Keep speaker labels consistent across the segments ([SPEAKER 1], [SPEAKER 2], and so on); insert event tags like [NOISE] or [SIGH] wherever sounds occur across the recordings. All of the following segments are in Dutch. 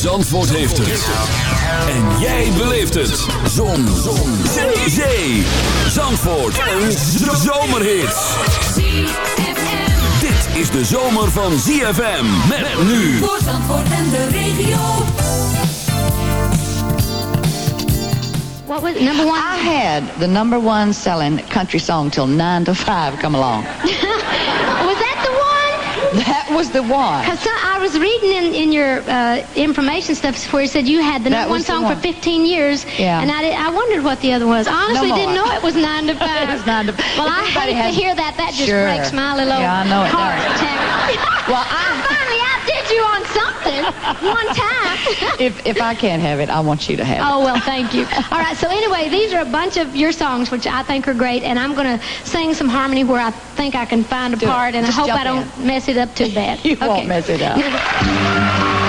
[SPEAKER 1] Zandvoort heeft het. En jij beleeft het. Zon. Zon. Zee. Zee. Zandvoort. Een zomerhit. Dit is de zomer van ZFM. Met nu.
[SPEAKER 2] Voor Zandvoort en de regio.
[SPEAKER 3] What was number one? I had the number one selling country song till nine to five come along. [LAUGHS]
[SPEAKER 4] Was that the one?
[SPEAKER 3] Was the one.
[SPEAKER 4] Because I was reading in, in your uh, information stuff where it said you had the
[SPEAKER 3] That
[SPEAKER 4] number one
[SPEAKER 3] was the
[SPEAKER 4] song
[SPEAKER 3] one.
[SPEAKER 4] for 15 years.
[SPEAKER 3] Yeah.
[SPEAKER 4] And I, did, I wondered what the other was. I honestly
[SPEAKER 3] No
[SPEAKER 4] didn't know it was 9 to 5. [LAUGHS]
[SPEAKER 3] It was nine to-
[SPEAKER 4] Well,
[SPEAKER 3] if
[SPEAKER 4] I hate
[SPEAKER 3] has-
[SPEAKER 4] to hear that. That just
[SPEAKER 3] Sure.
[SPEAKER 4] breaks my little
[SPEAKER 3] Yeah, I know it
[SPEAKER 4] heart.
[SPEAKER 3] does. [LAUGHS] Well,
[SPEAKER 4] I finally outdid you on something one time. [LAUGHS]
[SPEAKER 3] If if I can't have it, I want you to have it.
[SPEAKER 4] Oh, well, thank you. All right, so anyway, these are a bunch of your songs, which I think are great, and I'm going to sing some harmony where I think I can find a
[SPEAKER 3] Do it.
[SPEAKER 4] part, and
[SPEAKER 3] Just
[SPEAKER 4] I hope I don't
[SPEAKER 3] in.
[SPEAKER 4] mess it up too bad.
[SPEAKER 3] You won't mess it up. [LAUGHS]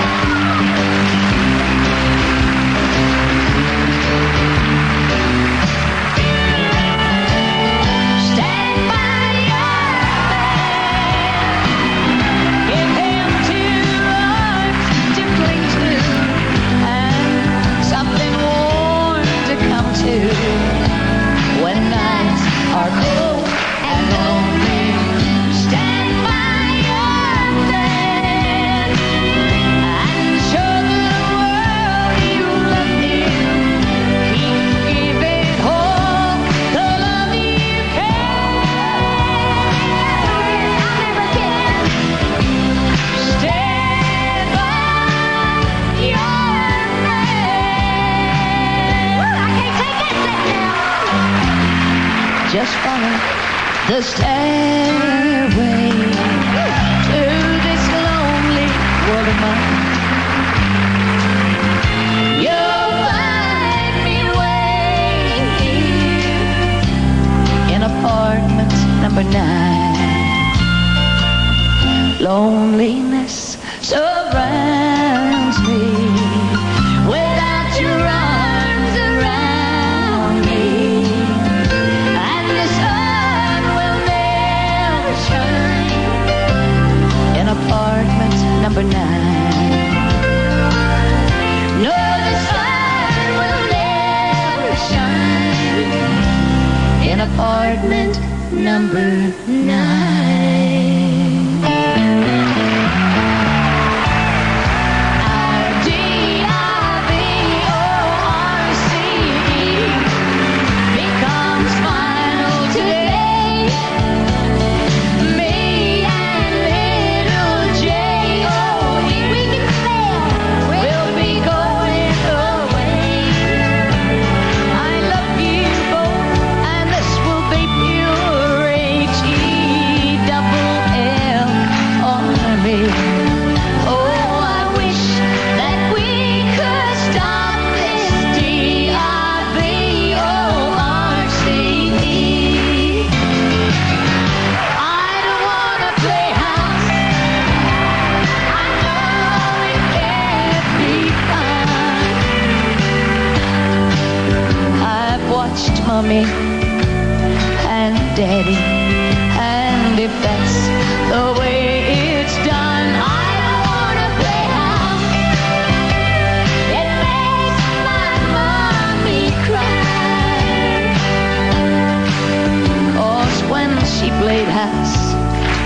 [SPEAKER 5] she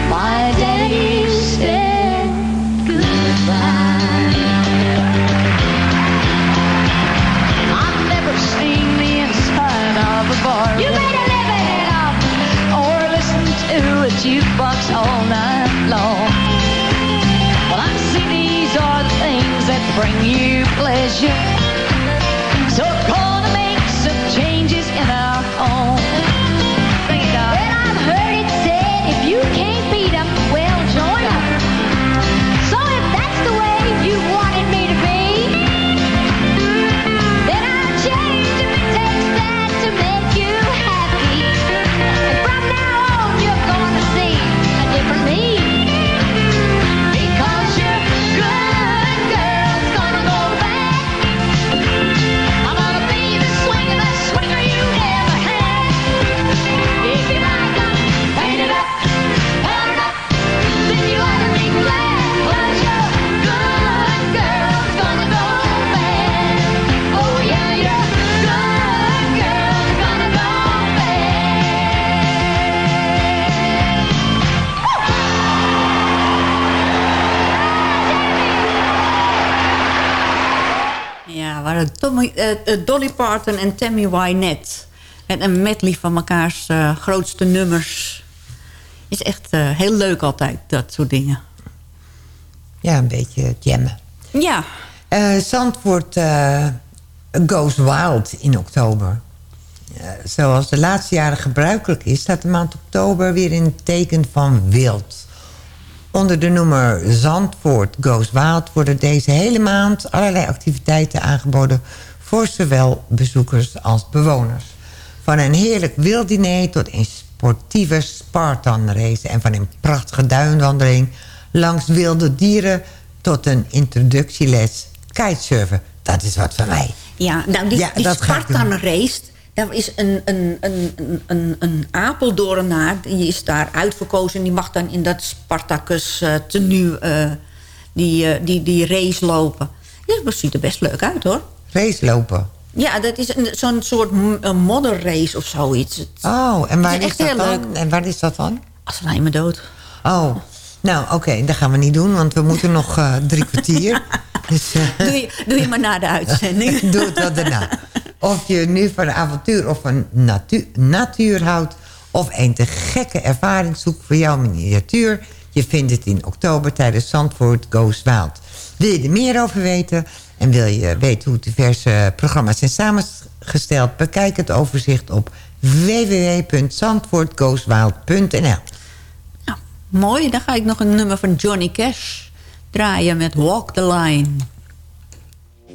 [SPEAKER 5] my daddy said goodbye. I've never seen the inside of a bar. You better never head off or listen to a jukebox all night long. Well, I see these are the things that bring you pleasure.
[SPEAKER 6] Waren Tommy, eh, eh, Dolly Parton en Tammy Wynette. Met een medley van mekaars eh, grootste nummers. Is echt heel leuk altijd, dat soort dingen.
[SPEAKER 7] Ja, een beetje jammen.
[SPEAKER 6] Ja,
[SPEAKER 7] Zandvoort goes wild in oktober. Zoals de laatste jaren gebruikelijk is... staat de maand oktober weer in het teken van wild. Onder de noemer Zandvoort goes wild... worden deze hele maand allerlei activiteiten aangeboden... voor zowel bezoekers als bewoners. Van een heerlijk wilddiner tot een sportieve Spartan-race... en van een prachtige duinwandeling langs wilde dieren... tot een introductieles kitesurfen. Dat is wat van mij.
[SPEAKER 6] ja nou die,
[SPEAKER 7] Ja,
[SPEAKER 6] die
[SPEAKER 7] dat
[SPEAKER 6] Daar is een, een, een, een, een, Apeldoornaar, die is daar uitverkozen... die mag dan in dat Spartacus eh, tenue eh, die, eh, die, die race lopen. Ja, dat ziet er best leuk uit, hoor.
[SPEAKER 7] Race lopen.
[SPEAKER 6] Ja, dat is een- zo'n soort modderrace of zoiets.
[SPEAKER 7] Oh, en waar is, dat dan?
[SPEAKER 6] leuk.
[SPEAKER 7] En waar is dat dan?
[SPEAKER 6] Als me dood.
[SPEAKER 7] Oh, nou oké, dat gaan we niet doen, want we moeten nog drie kwartier. [LAUGHS] Dus
[SPEAKER 6] Doe je, doe je maar na de uitzending. [LAUGHS]
[SPEAKER 7] doe het wel daarna. Of je nu van een avontuur of van natu natuur houdt... of een te gekke ervaring zoekt voor jouw miniatuur... je vindt het in oktober tijdens Zandvoort Goes Wild. Wil je er meer over weten en wil je weten hoe diverse programma's zijn samengesteld... bekijk het overzicht op www.zandvoortgoeswild.nl
[SPEAKER 6] Mooi, dan ga ik nog een nummer van Johnny Cash draaien met Walk the Line.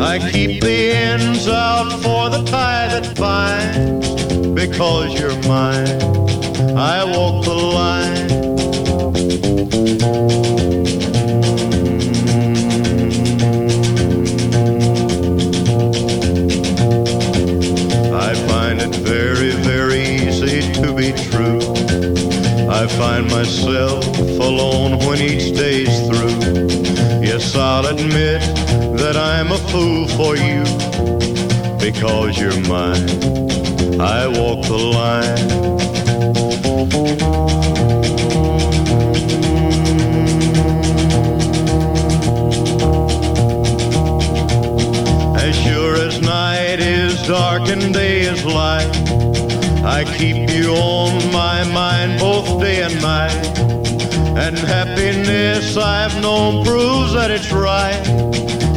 [SPEAKER 8] I keep the ends out for the tie that binds. Because you're mine, I walk the line. I find it very, very easy to be true. I find myself alone when each day's through. Yes, I'll admit that I'm a fool for you because you're mine. I walk the line. As sure as night is dark and day is light, I keep you on my mind both day and night. And happiness I've known proves that it's right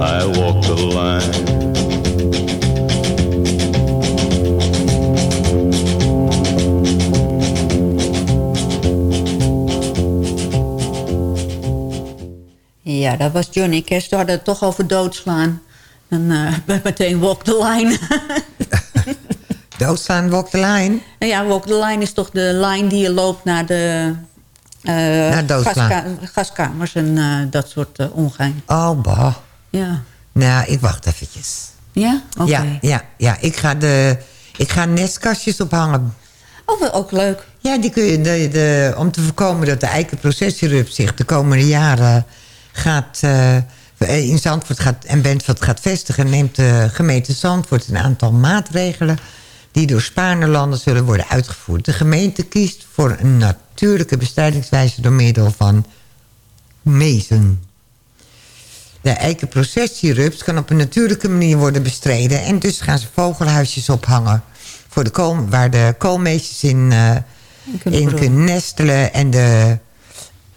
[SPEAKER 8] I walk the line.
[SPEAKER 6] Ja, dat was Johnny Cash. We hadden het toch over doodslaan. Dan eh, [LAUGHS] meteen walk the line. [LAUGHS]
[SPEAKER 7] Doodslaan, walk the line.
[SPEAKER 6] Nou ja, walk the line is toch de lijn die je loopt naar de eh,
[SPEAKER 7] Naar doodslaan.
[SPEAKER 6] gaska- gaskamers en eh, dat soort ongein.
[SPEAKER 7] Oh, bah.
[SPEAKER 6] Ja.
[SPEAKER 7] Nou, ik wacht eventjes.
[SPEAKER 6] Ja? Oké.
[SPEAKER 7] Ja, ja, ja. Ik ga, de, ik ga nestkastjes ophangen.
[SPEAKER 6] Oh, ook leuk.
[SPEAKER 7] Ja, die kun je, de, de, om te voorkomen dat de eikenprocessierup zich de komende jaren gaat, eh, in Zandvoort gaat, en Bentveld gaat vestigen... neemt de gemeente Zandvoort een aantal maatregelen... die door Spaarnerlanden zullen worden uitgevoerd. De gemeente kiest voor een natuurlijke bestrijdingswijze... door middel van mezen. De eikenprocessierups kan op een natuurlijke manier worden bestreden... en dus gaan ze vogelhuisjes ophangen... Voor de kool, waar de koolmeesjes in, eh,
[SPEAKER 6] kunnen
[SPEAKER 7] in kunnen nestelen. En de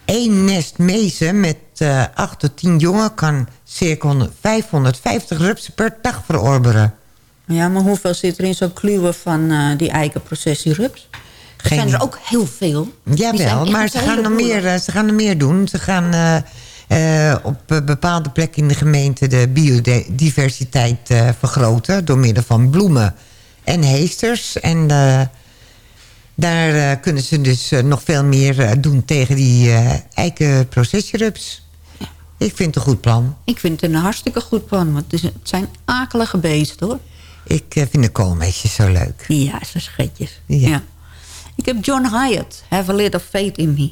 [SPEAKER 7] één nest mezen met eh 8 tot 10 jongen... kan circa 100 550 rupsen per dag verorberen.
[SPEAKER 6] Ja, maar hoeveel zit er in zo'n kluwen van eh, die eikenprocessierups? Er
[SPEAKER 7] Geen-
[SPEAKER 6] zijn er ook heel veel.
[SPEAKER 7] Jawel, maar ze gaan, er meer, ze gaan er meer doen. Ze gaan eh, op eh, bepaalde plekken in de gemeente de biodiversiteit eh, vergroten... door middel van bloemen en heesters. En daar kunnen ze dus nog veel meer doen tegen die eikenprocessierups. Ik vind het een goed plan.
[SPEAKER 6] Ik vind het een hartstikke goed plan, want het, zijn akelige beesten, hoor.
[SPEAKER 7] Ik vind de koolmeesjes zo leuk.
[SPEAKER 6] Ja, ze schetjes.
[SPEAKER 7] Ja.
[SPEAKER 6] Ja. Ik heb John Hyatt, Have a Little Faith in Me.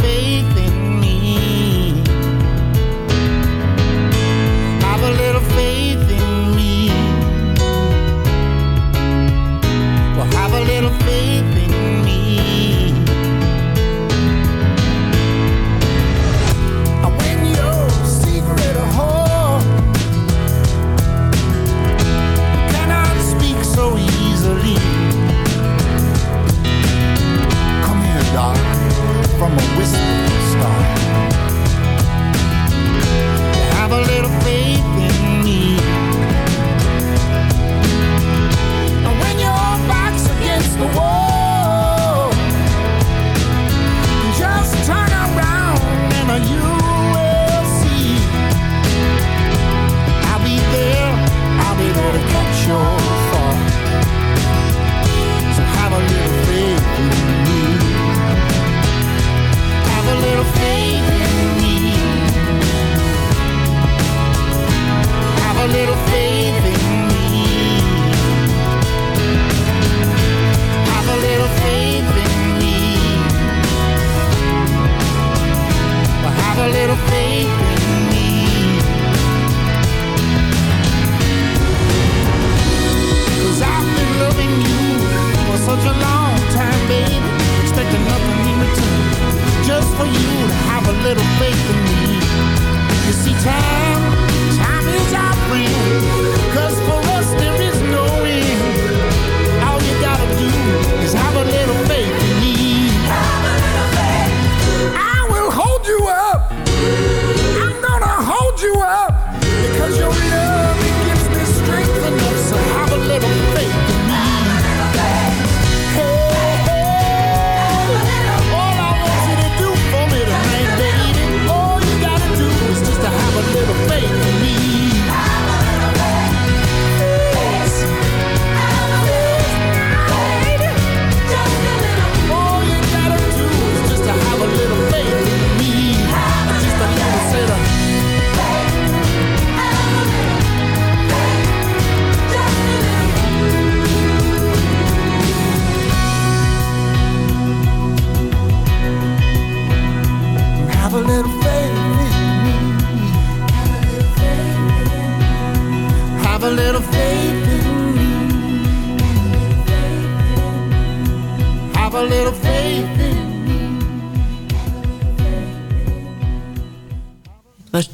[SPEAKER 9] fake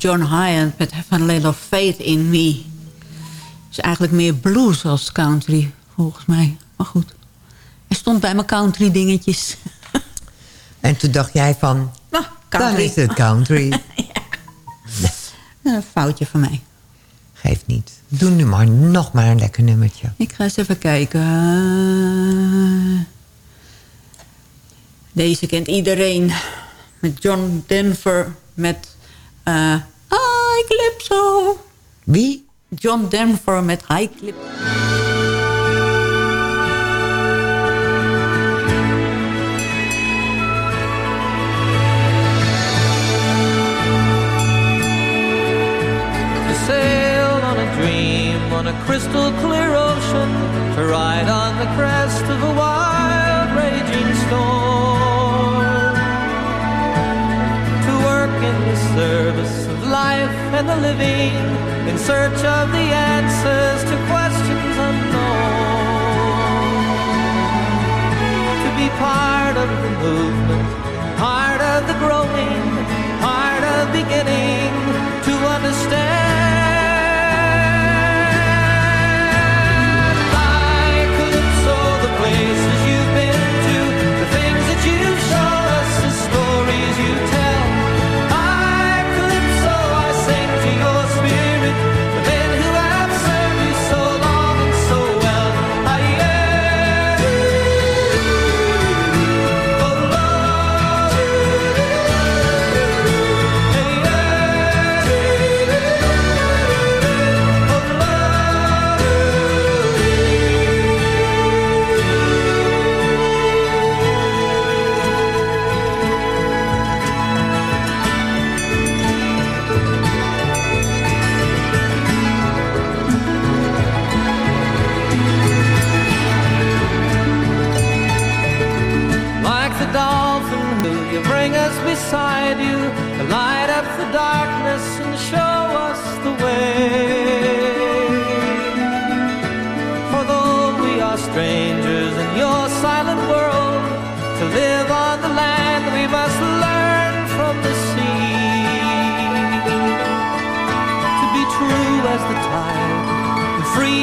[SPEAKER 9] John Hiatt met Have a Little Faith in Me. Het is eigenlijk meer blues als country, volgens mij. Maar goed, hij stond bij mijn country dingetjes. [LAUGHS]
[SPEAKER 7] En toen dacht jij van,
[SPEAKER 9] nou,
[SPEAKER 7] dan is het country. [LAUGHS]
[SPEAKER 9] Een foutje van mij.
[SPEAKER 7] Geeft niet. Doe nu maar nog maar een lekker nummertje.
[SPEAKER 9] Ik ga eens even kijken. Deze kent iedereen. Met John Denver, met eh, High Calypso.
[SPEAKER 7] Wie?
[SPEAKER 9] John Denver met High Calypso.
[SPEAKER 10] on a crystal clear ocean to ride on the crest of a wild raging storm to work in the service life and the living in search of the answers to questions unknown. To be part of the movement, part of the growing, part of beginning to understand.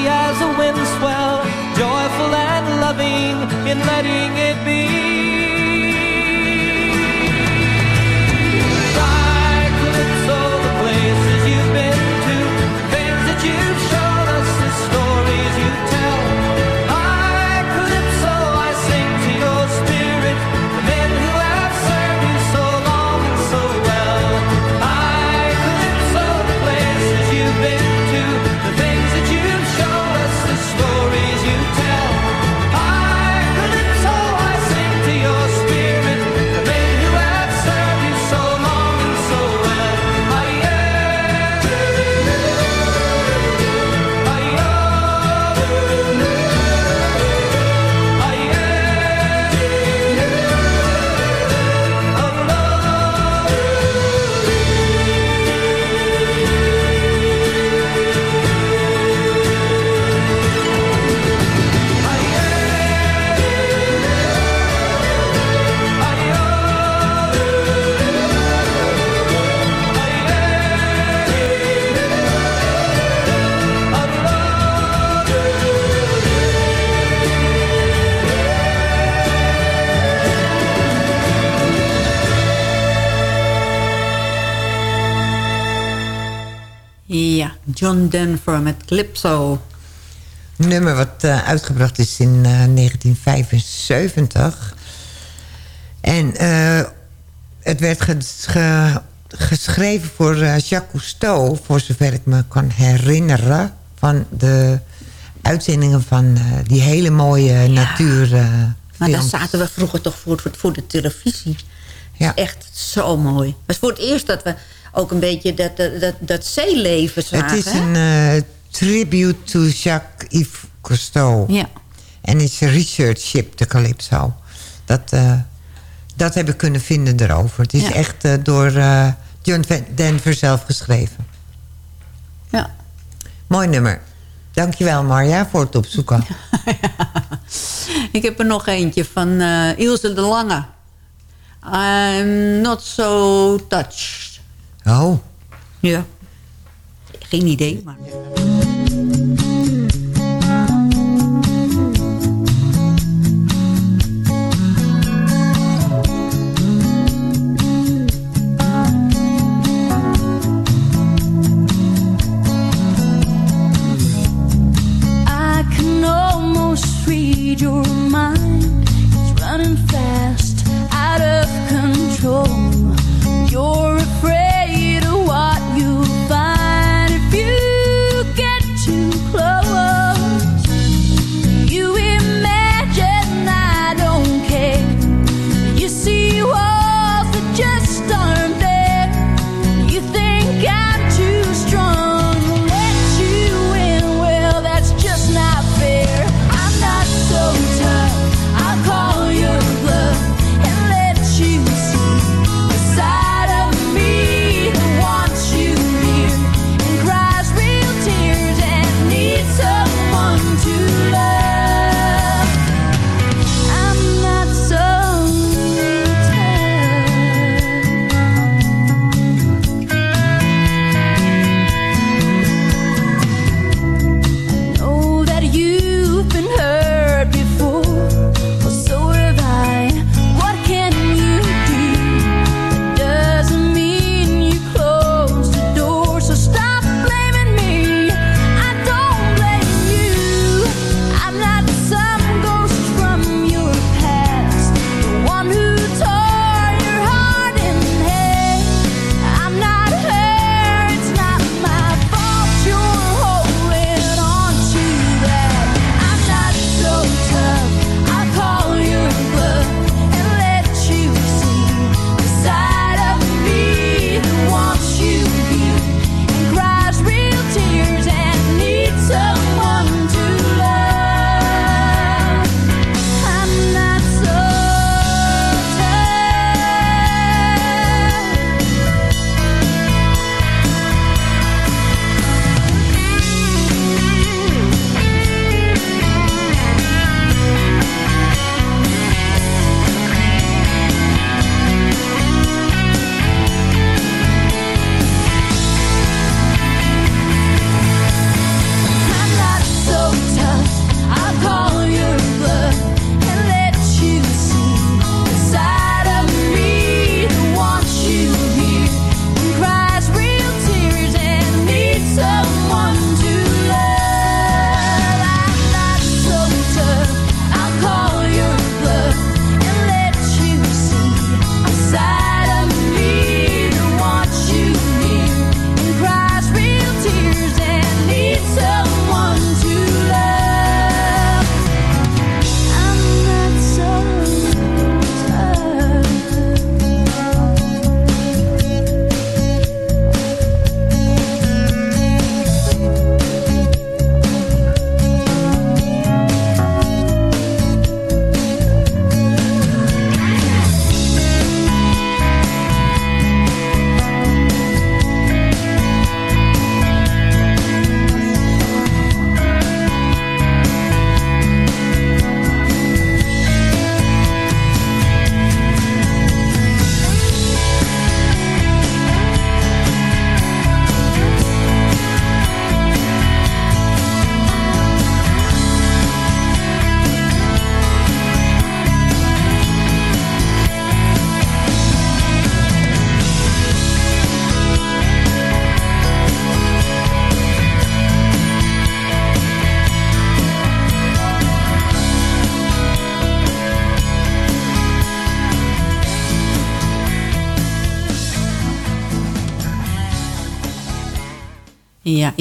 [SPEAKER 10] As a wind swell, joyful and loving in letting it be.
[SPEAKER 6] John Denver met Calypso.
[SPEAKER 7] Een nummer wat eh, uitgebracht is in eh, 1975. En eh, het werd ges- ge- geschreven voor eh, Jacques Cousteau... voor zover ik me kan herinneren... van de uitzendingen van eh, die hele mooie natuur. eh,
[SPEAKER 6] Maar daar zaten we vroeger toch voor, voor, voor de televisie. Ja. Echt zo mooi. Het was voor het eerst dat we ook een beetje dat, dat, dat, zeeleven zagen.
[SPEAKER 7] Het is een eh, tribute to Jacques-Yves Cousteau.
[SPEAKER 6] Ja.
[SPEAKER 7] En het is een research ship, de Calypso. Dat, eh, dat heb ik kunnen vinden erover. Het is
[SPEAKER 6] Ja.
[SPEAKER 7] echt eh, door John Denver zelf geschreven.
[SPEAKER 6] Ja.
[SPEAKER 7] Mooi nummer. Dankjewel Marja voor het opzoeken. [LAUGHS]
[SPEAKER 6] Ik heb er nog eentje van Ilse de Lange. I'm not so touched.
[SPEAKER 7] Oh.
[SPEAKER 6] Ja. Geen idee, maar...
[SPEAKER 5] I can almost read your mind. It's running fast, out of control. You're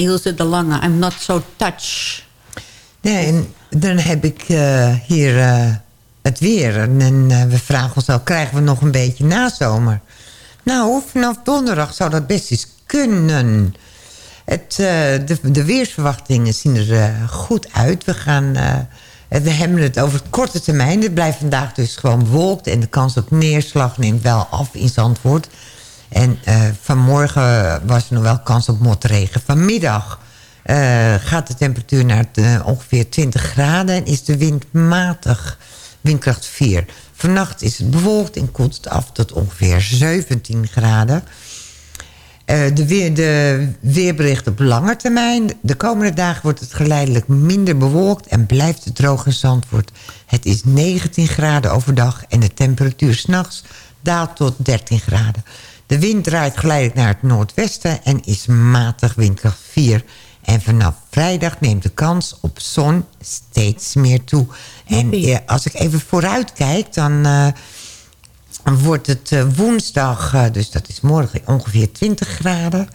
[SPEAKER 6] Ilse de Lange. I'm not so touch.
[SPEAKER 7] Nee, dan heb ik eh, hier eh, het weer. En eh, we vragen ons al, krijgen we nog een beetje nazomer? Nou, vanaf donderdag zou dat best eens kunnen. Het, de, de weersverwachtingen zien er goed uit. We, gaan, we hebben het over het korte termijn. Het blijft vandaag dus gewoon bewolkt. En de kans op neerslag neemt wel af in Zandvoort. En eh, vanmorgen was er nog wel kans op motregen. Vanmiddag eh, gaat de temperatuur naar eh, ongeveer 20 graden... en is de wind matig, windkracht 4. Vannacht is het bewolkt en koelt het af tot ongeveer 17 graden. De, weer, de weerbericht op lange termijn. De komende dagen wordt het geleidelijk minder bewolkt... en blijft het droog in. Het is 19 graden overdag en de temperatuur s'nachts daalt tot 13 graden. De wind draait geleidelijk naar het noordwesten en is matig windkracht 4. En vanaf vrijdag neemt de kans op zon steeds meer toe. En eh, als ik even vooruit kijk, dan... eh, wordt het eh, woensdag, dus dat is morgen, ongeveer 20 graden.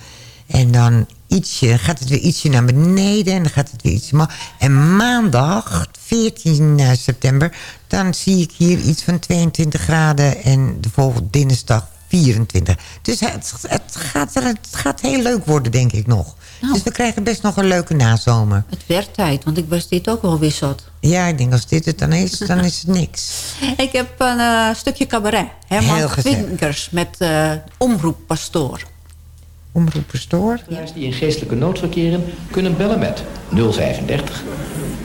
[SPEAKER 7] En dan ietsje, gaat het weer ietsje naar beneden en dan gaat het weer ietsje... En maandag, 14 eh, september, dan zie ik hier iets van 22 graden... en de volgende dinsdag 24. Dus het, het, gaat, het gaat heel leuk worden, denk ik nog. Dus we krijgen best nog een leuke nazomer.
[SPEAKER 6] Het werd tijd, want ik was dit ook wel weer zat.
[SPEAKER 7] Ja, ik denk als dit het dan is, dan is het niks. [LAUGHS]
[SPEAKER 6] Ik heb een eh, stukje cabaret. Herman
[SPEAKER 7] Heel gezellig.
[SPEAKER 6] Vinkers met eh omroeppastoor.
[SPEAKER 7] Omroeppastoor?
[SPEAKER 11] die in geestelijke nood verkeren kunnen bellen met 035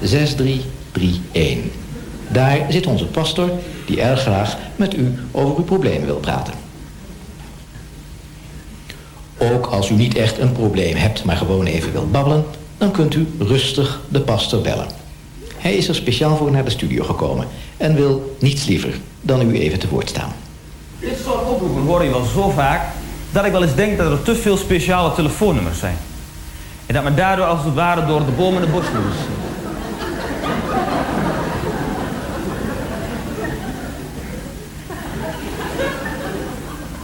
[SPEAKER 11] 6331. Daar zit onze pastor die erg graag met u over uw probleem wil praten. Ook als u niet echt een probleem hebt, maar gewoon even wilt babbelen, dan kunt u rustig de pastor bellen. Hij is er speciaal voor naar de studio gekomen en wil niets liever dan u even te woord staan.
[SPEAKER 12] Dit soort oproepen hoor je wel zo vaak dat ik wel eens denk dat er te veel speciale telefoonnummers zijn. En dat men daardoor als het ware door de bomen en de bos moet.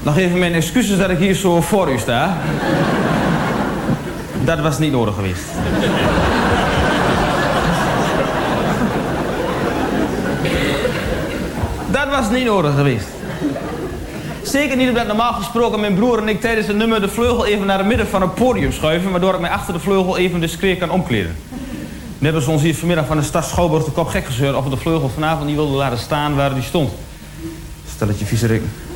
[SPEAKER 12] Nog even mijn excuses dat ik hier zo voor u sta. Dat was niet nodig geweest. Dat was niet nodig geweest. Zeker niet omdat normaal gesproken mijn broer en ik tijdens het nummer de vleugel even naar het midden van het podium schuiven, waardoor ik mij achter de vleugel even discreet kan omkleden. Net als ons hier vanmiddag van de stad Schouwburg de kop gek gezeurd of we de vleugel vanavond niet wilden laten staan waar die stond. Stelletje viezerikken.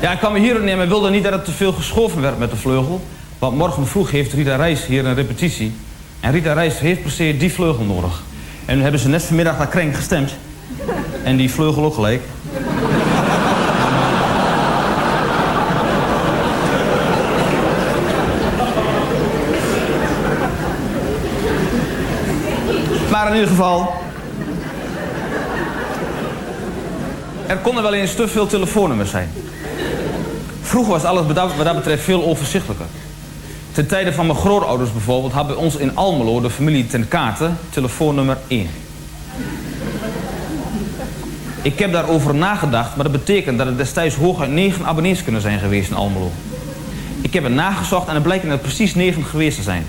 [SPEAKER 12] Ja, ik kwam hier nemen en wilde niet dat het te veel geschoven werd met de vleugel. Want morgen vroeg heeft Rita Reis hier een repetitie. En Rita Reis heeft per se die vleugel nodig. En nu hebben ze net vanmiddag naar Krenk gestemd. En die vleugel ook gelijk. Maar in ieder geval... Er konden wel eens te veel telefoonnummers zijn. Vroeger was alles wat dat, betreft veel overzichtelijker. Ten tijde van mijn grootouders bijvoorbeeld... had bij ons in Almelo de familie ten kate telefoonnummer 1. Ik heb daarover nagedacht, maar dat betekent dat er destijds hooguit 9 abonnees kunnen zijn geweest in Almelo. Ik heb het nagezocht en het blijkt dat er precies 9 geweest te zijn.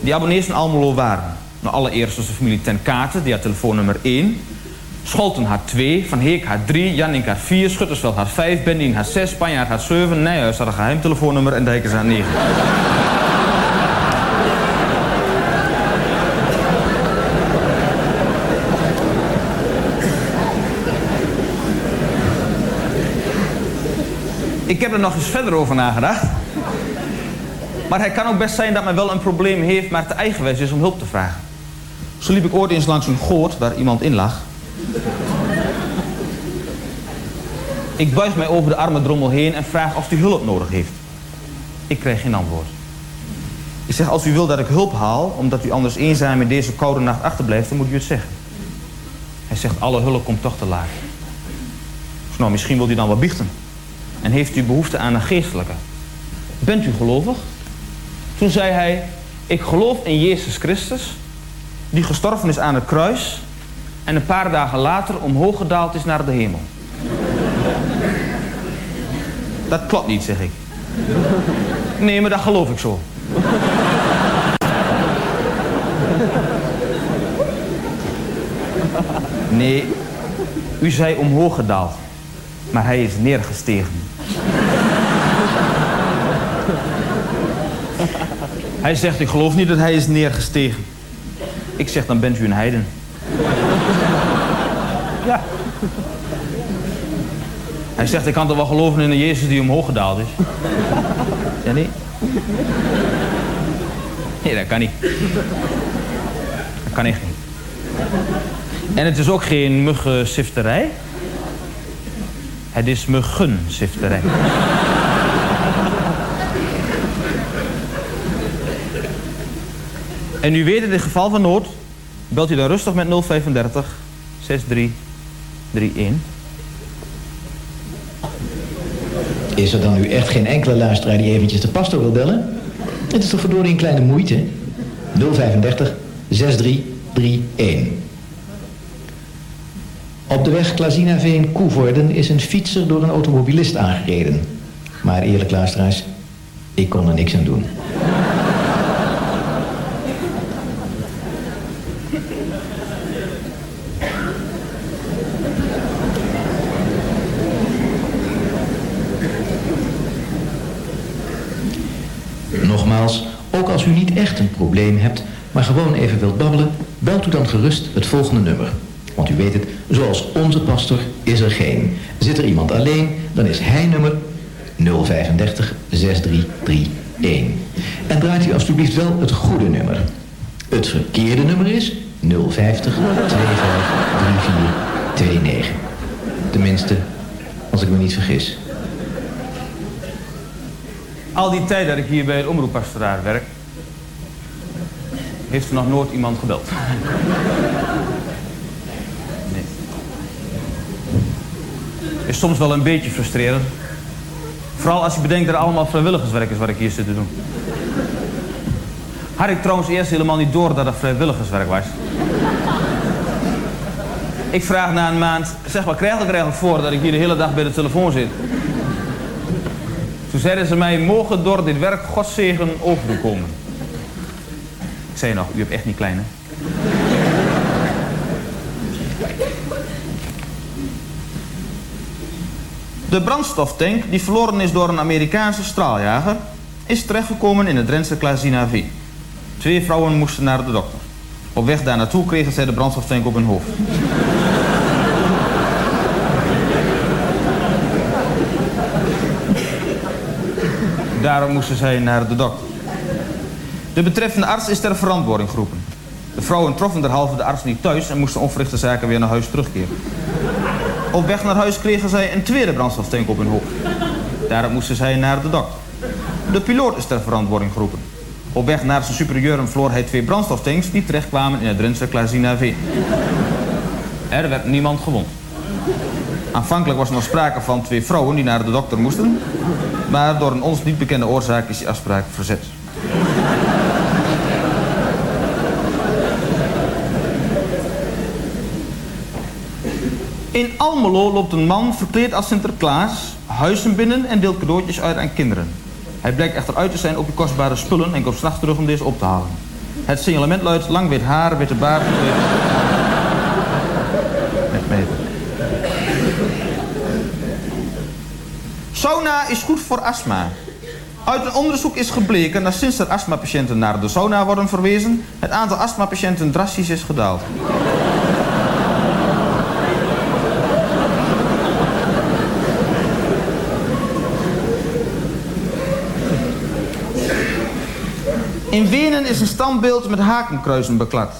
[SPEAKER 12] Die abonnees in Almelo waren... Nou, allereerst dus de familie ten kate, die had telefoonnummer 1... Scholten had 2, Van Heek had 3, Jannink had 4, Schuttersveld had 5, Bendien had 6, Spanjaard had 7, Nijhuis had een geheim telefoonnummer en Dijkers had 9. Ik heb er nog eens verder over nagedacht. Maar het kan ook best zijn dat men wel een probleem heeft, maar te eigenwijs is om hulp te vragen. Zo liep ik ooit eens langs een goot waar iemand in lag. Ik buig mij over de arme drommel heen en vraag of hij hulp nodig heeft. Ik krijg geen antwoord. Ik zeg, als u wil dat ik hulp haal, omdat u anders eenzaam in deze koude nacht achterblijft, dan moet u het zeggen. Hij zegt, alle hulp komt toch te laat. Nou, misschien wilt u dan wel biechten. En heeft u behoefte aan een geestelijke. Bent u gelovig? Toen zei hij, ik geloof in Jezus Christus, die gestorven is aan het kruis en een paar dagen later omhoog gedaald is naar de hemel. Dat klopt niet, zeg ik. Nee, maar dat geloof ik zo. Nee, u zei omhoog gedaald. Maar hij is neergestegen. Hij zegt, ik geloof niet dat hij is neergestegen. Ik zeg, dan bent u een heiden. Ja. Hij zegt, ik kan toch wel geloven in een Jezus die omhoog gedaald is. Ja, nee. Nee, dat kan niet. Dat kan echt niet. En het is ook geen muggensifterij. Het is muggensifterij. En u weet het, in geval van nood belt u dan rustig met 035 6331.
[SPEAKER 11] Is er dan nu echt geen enkele luisteraar die eventjes de pastor wil bellen? Het is toch verdorie een kleine moeite? 035 6331. Op de weg Klazinaveen-Koevorden is een fietser door een automobilist aangereden. Maar eerlijk luisteraars, ik kon er niks aan doen. Nogmaals, ook als u niet echt een probleem hebt, maar gewoon even wilt babbelen, belt u dan gerust het volgende nummer. Want u weet het, zoals onze pastor is er geen. Zit er iemand alleen, dan is hij nummer 035 6331. En draait u alstublieft wel het goede nummer. Het verkeerde nummer is 050 25 34 29. Tenminste, als ik me niet vergis.
[SPEAKER 12] Al die tijd dat ik hier bij het omroeppastoraat werk, heeft er nog nooit iemand gebeld. Nee. Is soms wel een beetje frustrerend. Vooral als je bedenkt dat er allemaal vrijwilligerswerk is wat ik hier zit te doen. Had ik trouwens eerst helemaal niet door dat het vrijwilligerswerk was. Ik vraag na een maand, zeg wat krijg ik er eigenlijk voor dat ik hier de hele dag bij de telefoon zit? Toen zeiden ze mij, mogen door dit werk Gods zegen over u komen. Ik zei nog, u hebt echt niet klein? De brandstoftank, die verloren is door een Amerikaanse straaljager, is terechtgekomen in het Drentse V. Twee vrouwen moesten naar de dokter. Op weg daar naartoe kregen zij de brandstoftank op hun hoofd. Daarom moesten zij naar de dokter. De betreffende arts is ter verantwoording geroepen. De vrouwen troffen derhalve de arts niet thuis en moesten onverrichte zaken weer naar huis terugkeren. Op weg naar huis kregen zij een tweede brandstoftank op hun hoofd. Daarom moesten zij naar de dokter. De piloot is ter verantwoording geroepen. Op weg naar zijn superieur verloor hij twee brandstoftanks die terechtkwamen in het Drentse Klazina V. Er werd niemand gewond. Aanvankelijk was er nog sprake van twee vrouwen die naar de dokter moesten. Maar door een ons niet bekende oorzaak is die afspraak verzet. In Almelo loopt een man verkleed als Sinterklaas huizen binnen en deelt cadeautjes uit aan kinderen. Hij blijkt echter uit te zijn op de kostbare spullen en komt straks terug om deze op te halen. Het signalement luidt lang wit haar, witte baard. Met meter. Sauna is goed voor astma. Uit een onderzoek is gebleken dat sinds er astmapatiënten naar de sauna worden verwezen, het aantal astmapatiënten drastisch is gedaald. In Wenen is een standbeeld met hakenkruizen beklad.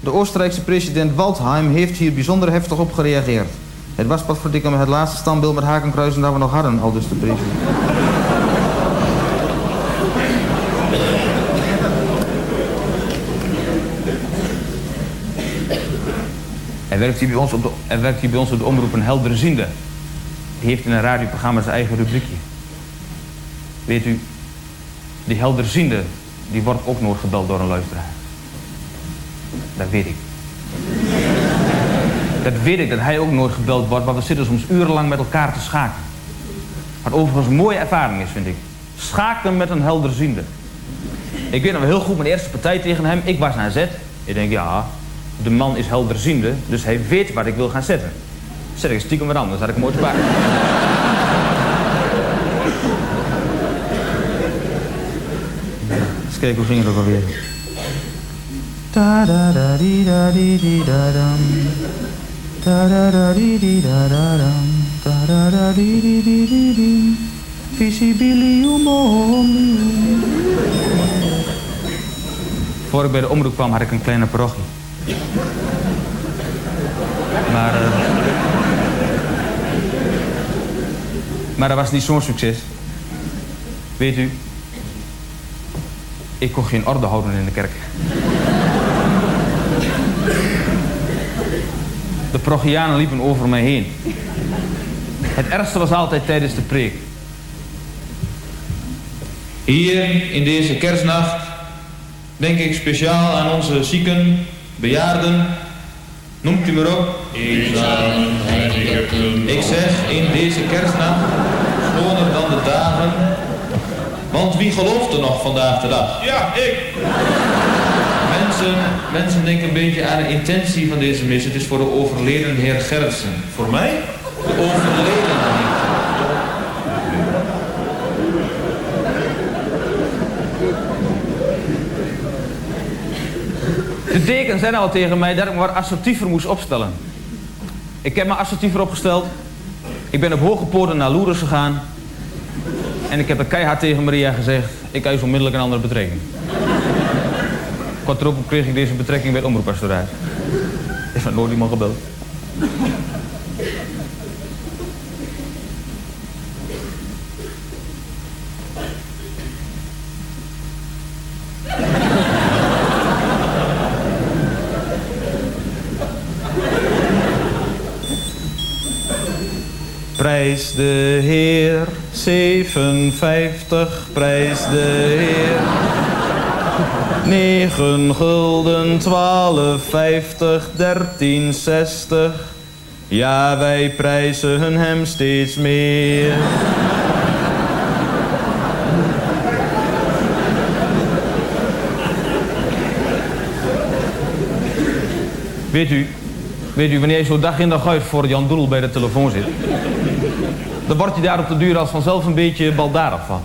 [SPEAKER 12] De Oostenrijkse president Waldheim heeft hier bijzonder heftig op gereageerd. Het was pas verdikken het laatste standbeeld met hakenkruizen dat we nog hadden, al dus de president. Er werkt hier bij ons op de, er werkt hier bij ons op de omroep een heldere ziende. Die heeft in een radioprogramma zijn eigen rubriekje. Weet u, die helderziende, die wordt ook nooit gebeld door een luisteraar. Dat weet ik. Dat weet ik, dat hij ook nooit gebeld wordt, maar we zitten soms urenlang met elkaar te schaken. Wat overigens een mooie ervaring is, vind ik. Schaken met een helderziende. Ik weet nog heel goed mijn eerste partij tegen hem. Ik was naar zet. Ik denk, ja, de man is helderziende, dus hij weet waar ik wil gaan zetten. Zet ik stiekem wat anders, had ik hem ooit te. Kijken, hoe ging het ook alweer? Voor ik bij de omroep kwam had ik een kleine parochie. Maar, eh, maar dat was niet zo'n succes. Weet u, ik kon geen orde houden in de kerk. De parochianen liepen over mij heen. Het ergste was altijd tijdens de preek. Hier in deze kerstnacht denk ik speciaal aan onze zieken, bejaarden. Noemt u maar op. Ik zeg in deze kerstnacht, schoner dan de dagen. Want wie gelooft er nog vandaag de dag?
[SPEAKER 10] Ja, ik.
[SPEAKER 12] Mensen, mensen denken een beetje aan de intentie van deze mis. Het is voor de overleden heer Gerritsen.
[SPEAKER 10] Voor mij?
[SPEAKER 12] De overleden niet. De deken zei al tegen mij dat ik me wat assertiever moest opstellen. Ik heb me assertiever opgesteld. Ik ben op hoge poorten naar Lourdes gegaan. En ik heb er keihard tegen Maria gezegd... ik eis onmiddellijk een andere betrekking. Kort erop kreeg ik deze betrekking bij het omroeppastoraat. Is van nooit iemand gebeld. Prijs de Heer, 57, prijs de Heer. 9 gulden, 12, 50, 13, 60. Ja, wij prijzen hem steeds meer. Weet u, weet u, wanneer je zo dag in dag uit voor Jan Doedel bij de telefoon zit... dan word je daar op de duur als vanzelf een beetje baldadig van.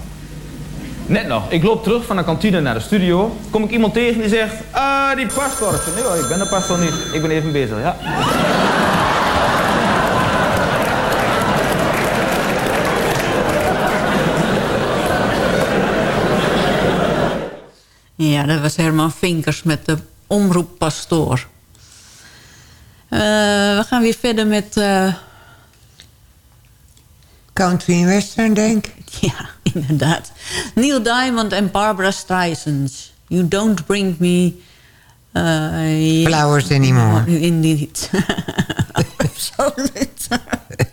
[SPEAKER 12] Net nog, ik loop terug van de kantine naar de studio. Kom ik iemand tegen die zegt... Ah, die pastor. Nee hoor, ik ben de pastor niet. Ik ben even bezig, ja.
[SPEAKER 13] Ja, dat was Herman Vinkers met de omroeppastoor. Eh, we gaan weer verder met... eh,
[SPEAKER 7] Country en Western, denk ik. [LAUGHS]
[SPEAKER 13] Ja, inderdaad. Neil Diamond en Barbara Streisand. You don't bring me... eh,
[SPEAKER 7] Flowers anymore.
[SPEAKER 13] Indeed. [LAUGHS] Absoluut. [LAUGHS]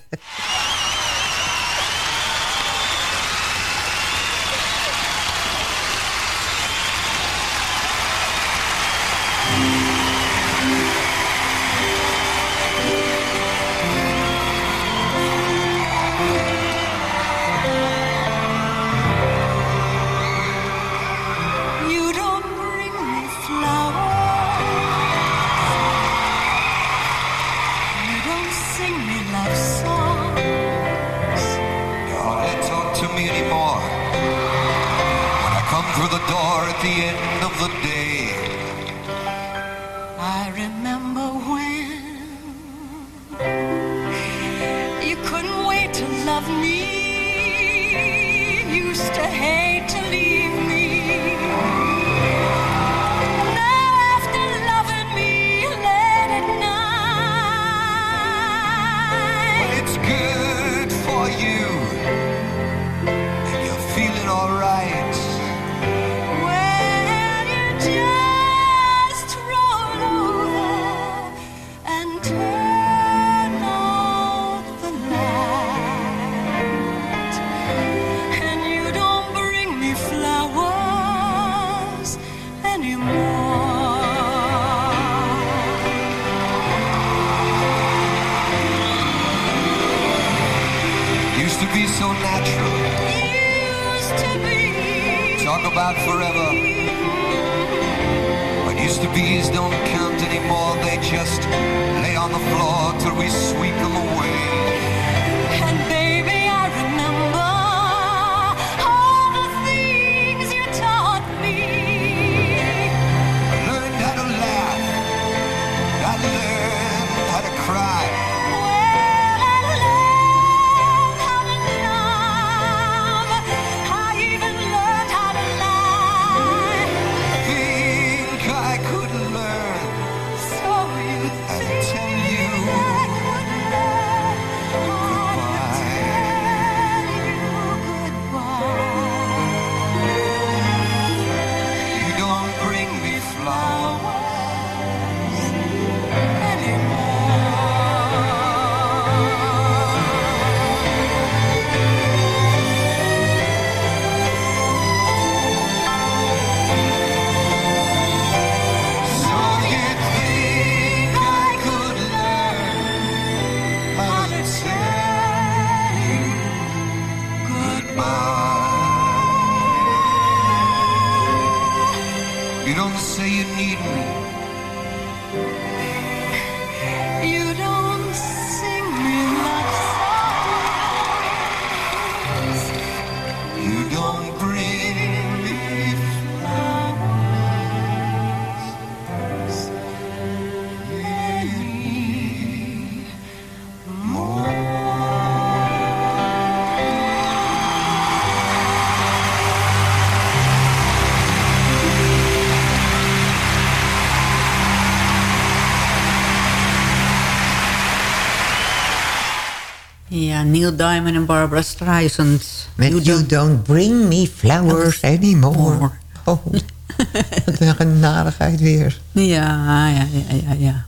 [SPEAKER 6] Neil Diamond en Barbara Streisand.
[SPEAKER 7] Met You, don't, Bring Me Flowers Anymore. Oh, [LAUGHS] wat een genadigheid weer.
[SPEAKER 6] Ja, ja, ja, ja, ja.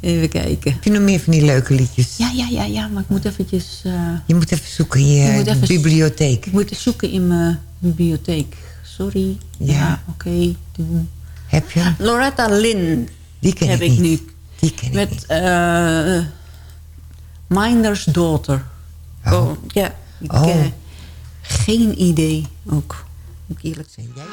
[SPEAKER 6] Even kijken.
[SPEAKER 7] Heb je nog meer van die leuke liedjes?
[SPEAKER 6] Ja, ja, ja, ja, maar ik moet eventjes... eh,
[SPEAKER 7] Je moet even zoeken in je
[SPEAKER 6] even-
[SPEAKER 7] bibliotheek.
[SPEAKER 6] Ik moet zoeken in mijn bibliotheek. Sorry. Ja, oké.
[SPEAKER 7] Heb je?
[SPEAKER 6] Loretta Lynn
[SPEAKER 7] Die ken
[SPEAKER 6] heb
[SPEAKER 7] ik
[SPEAKER 6] ik,
[SPEAKER 7] niet.
[SPEAKER 6] nu.
[SPEAKER 7] Die ken ik
[SPEAKER 6] Met eh Minder's Daughter. Oh. ja. Ik,
[SPEAKER 7] Oh.
[SPEAKER 6] eh, geen idee ook. Moet ik eerlijk zijn. Jij?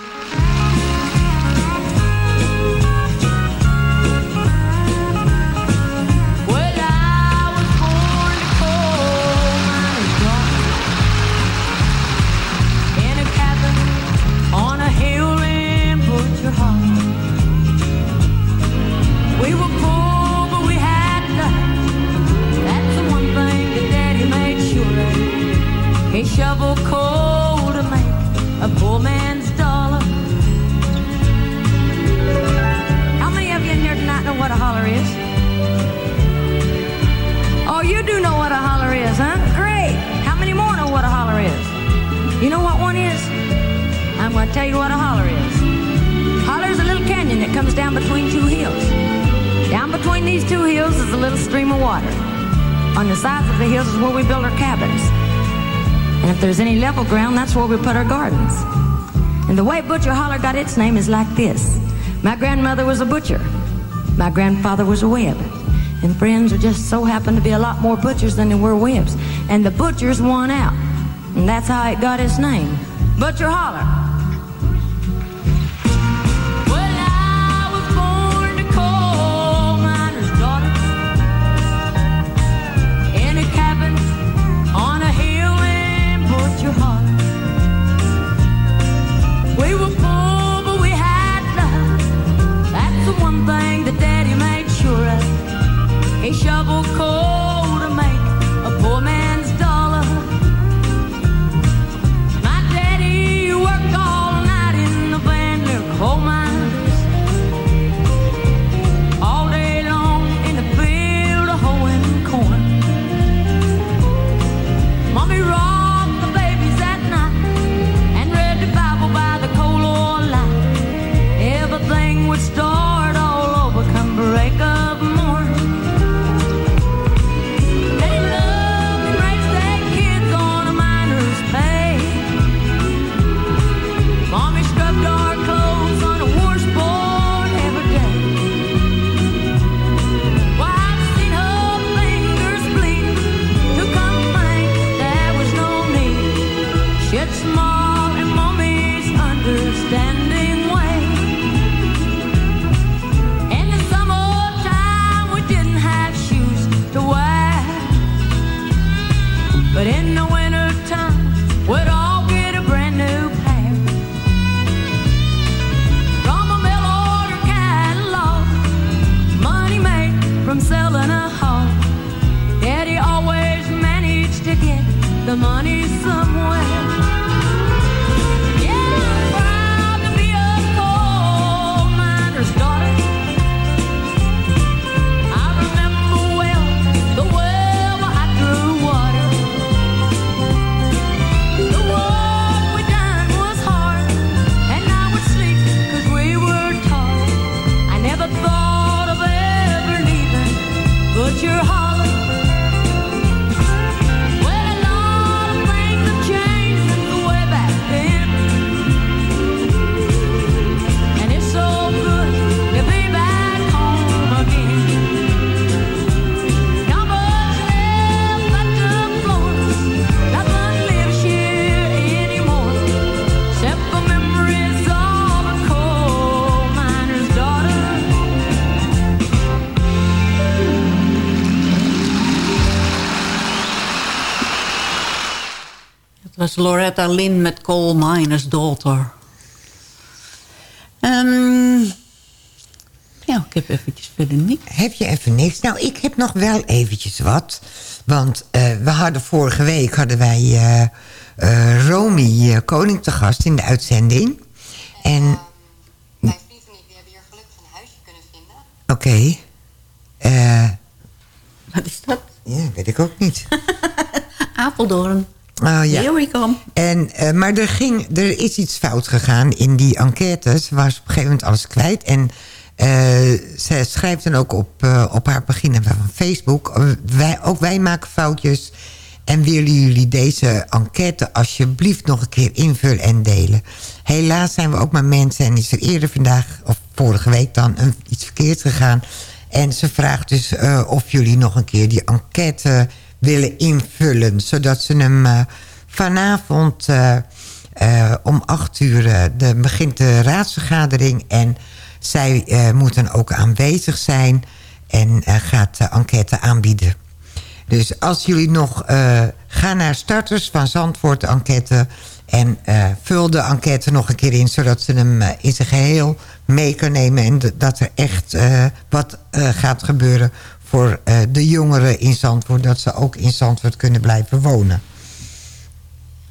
[SPEAKER 5] Shoveled coal to make a poor man's dollar. How many of you in here tonight know what a holler is? Oh, you do know what a holler is, huh? Great. How many more know what a holler is? You know what one is? I'm going to tell you what a holler is. Holler is a little canyon that comes down between two hills. Down between these two hills is a little stream of water. On the sides of the hills is where we build our cabins. And if there's any level ground, that's where we put our gardens. And the way Butcher Holler got its name is like this. My grandmother was a butcher. My grandfather was a web. And friends, there just so happened to be a lot more butchers than there were webs. And the butchers won out. And that's how it got its name. Butcher Holler.
[SPEAKER 6] Loretta Lynn met Coal Miner's Daughter. Ehm, ja, ik heb eventjes verder niks.
[SPEAKER 7] Heb je even niks? Nou, ik heb nog wel eventjes wat. Want eh, we hadden vorige week hadden wij eh eh, Romy Koning te gast in de uitzending. En... Oké. Eh,
[SPEAKER 6] Wat is dat?
[SPEAKER 7] ja, weet ik ook niet. [LAUGHS]
[SPEAKER 6] Apeldoorn.
[SPEAKER 7] Oh, ja.
[SPEAKER 6] Here we come.
[SPEAKER 7] En, eh, maar er, ging, er is iets fout gegaan in die enquêtes. Ze was op een gegeven moment alles kwijt. En eh, zij schrijft dan ook op, eh, op haar pagina van Facebook... wij, ook wij maken foutjes... en willen jullie deze enquête alsjeblieft nog een keer invullen en delen. Helaas zijn we ook maar mensen... en is er eerder vandaag, of vorige week dan, een, iets verkeerd gegaan... En ze vraagt dus of jullie nog een keer die enquête willen invullen. Zodat ze hem eh, vanavond eh, eh, om acht uur de, begint de raadsvergadering. En zij moeten ook aanwezig zijn en gaat de enquête aanbieden. Dus als jullie nog... eh ga naar starters van Zandvoort enquête... en vul de enquête nog een keer in... zodat ze hem in zijn geheel mee kan nemen... en dat er echt wat gaat gebeuren voor eh, de jongeren in Zandvoort... dat ze ook in Zandvoort kunnen blijven wonen.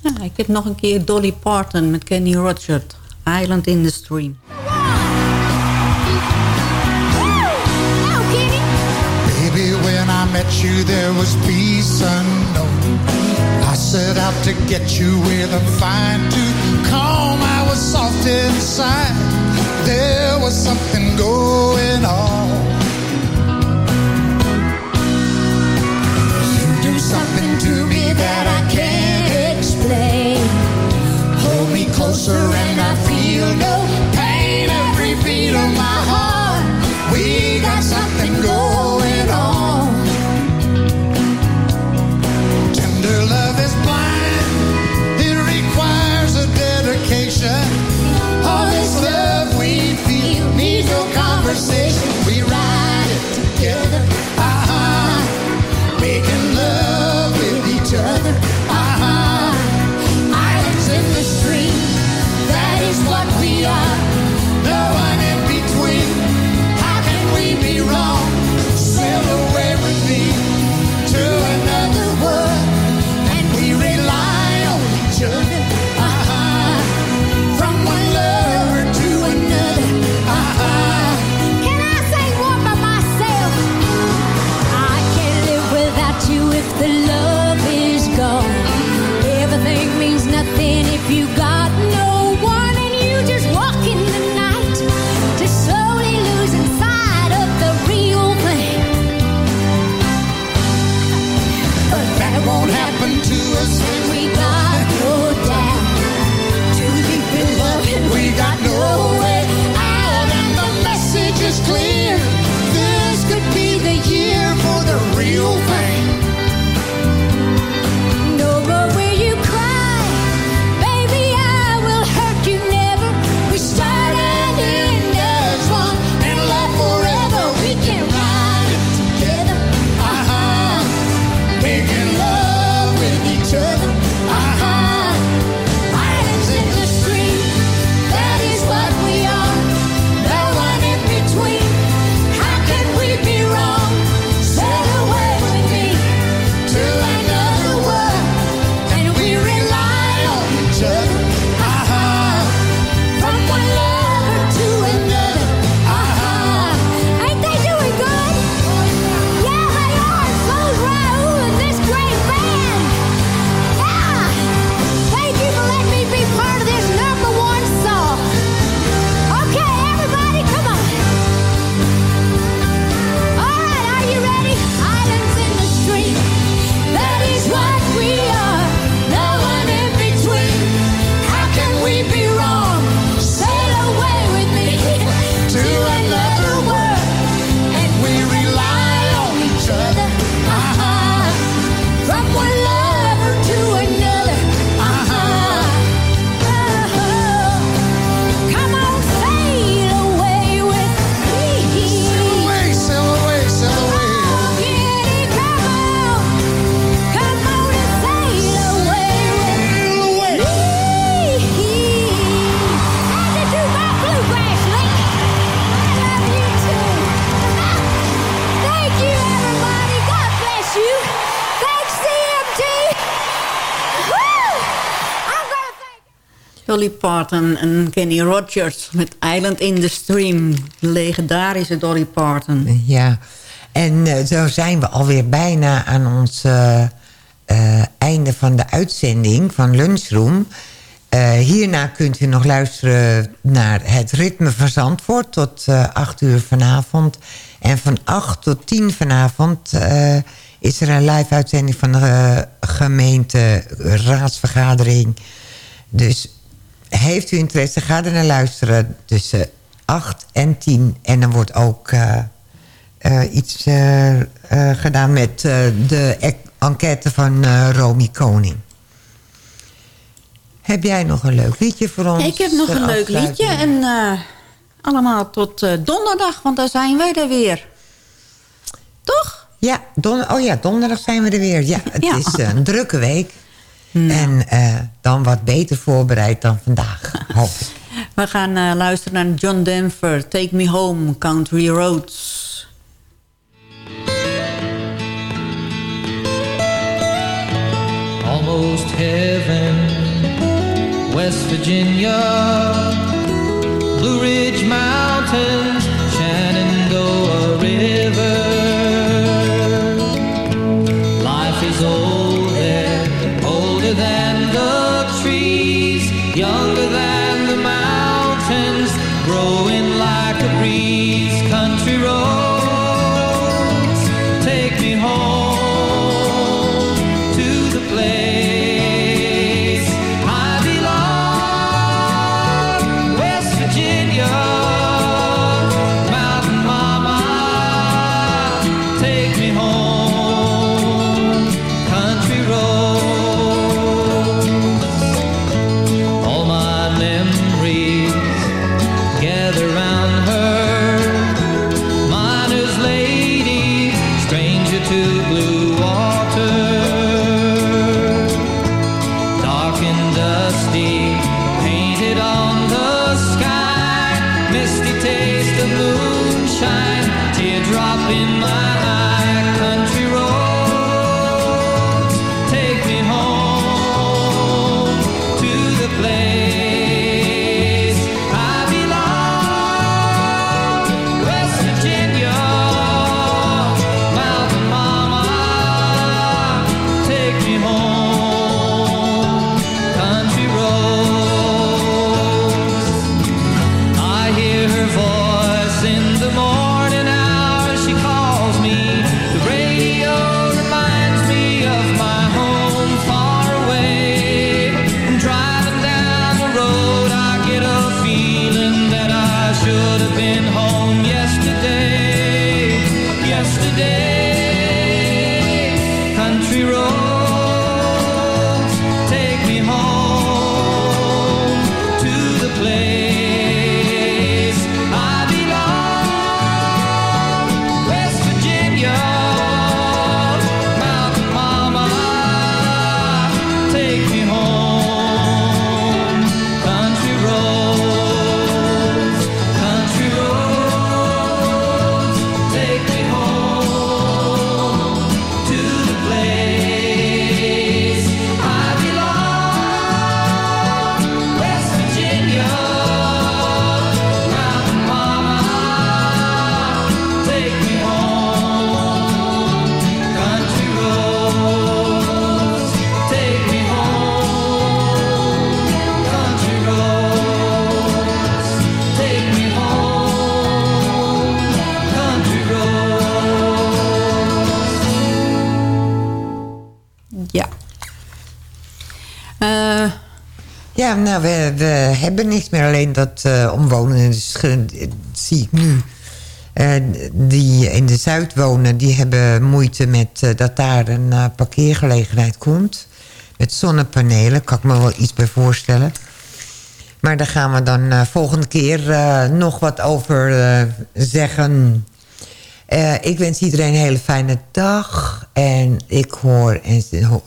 [SPEAKER 6] Ja, ik heb nog een keer Dolly Parton met Kenny Rogers. Island in the Stream.
[SPEAKER 9] Baby, when I met you, there was peace unknown. I set out to get you with a fine tooth comb. I was soft inside. There was something going on. That I can't explain. Hold me closer
[SPEAKER 6] Dolly Parton en Kenny Rogers met Island in the Stream. Legendarische Dolly Parton.
[SPEAKER 7] Ja, en eh, zo zijn we alweer bijna aan ons eh, eh, einde van de uitzending van Lunchroom. Hierna kunt u nog luisteren naar het ritme van Zandvoort tot eh 8 uur vanavond. En van 8 tot 10 vanavond is er een live uitzending van de gemeente raadsvergadering. Dus heeft u interesse, ga er naar luisteren tussen 8 en 10. En dan wordt ook eh, eh, iets eh, gedaan met de e- enquête van Romy Koning. Heb jij nog een leuk liedje voor ons?
[SPEAKER 6] Ik heb nog een leuk liedje. En allemaal tot donderdag, want daar zijn wij er weer. Toch?
[SPEAKER 7] Ja, don oh ja, donderdag zijn we er weer. Ja, het
[SPEAKER 6] Ja.
[SPEAKER 7] is een drukke week.
[SPEAKER 6] Nou.
[SPEAKER 7] En eh, dan wat beter voorbereid dan vandaag. [LAUGHS] Hoop ik.
[SPEAKER 6] We gaan eh, luisteren naar John Denver. Take Me Home, Country Roads.
[SPEAKER 10] almost heaven. West Virginia, Blue Ridge Mountains, Shenandoah River. Mountains,
[SPEAKER 7] hebben niks meer. Alleen dat eh, omwonenden, dus, zie ik nu... eh, die in de Zuid wonen, die hebben moeite met eh, dat daar een parkeergelegenheid komt. Met zonnepanelen, kan ik me wel iets bij voorstellen. Maar daar gaan we dan volgende keer nog wat over zeggen. Ik wens iedereen een hele fijne dag. En ik hoor en, ho-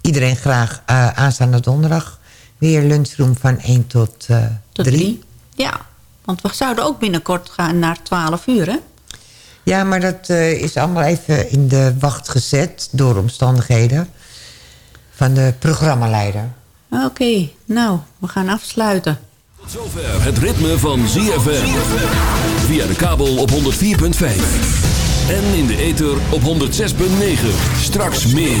[SPEAKER 7] iedereen graag aanstaande donderdag... weer lunchroom van 1 tot, eh
[SPEAKER 6] tot
[SPEAKER 7] 3.
[SPEAKER 6] drie. Ja, want we zouden ook binnenkort gaan naar 12 uur, hè?
[SPEAKER 7] Ja, maar dat eh, is allemaal even in de wacht gezet... door omstandigheden van de programmaleider.
[SPEAKER 6] Oké, nou, we gaan afsluiten.
[SPEAKER 1] zover het ritme van ZFM. Via de kabel op 104.5. En in de ether op 106.9. Straks meer.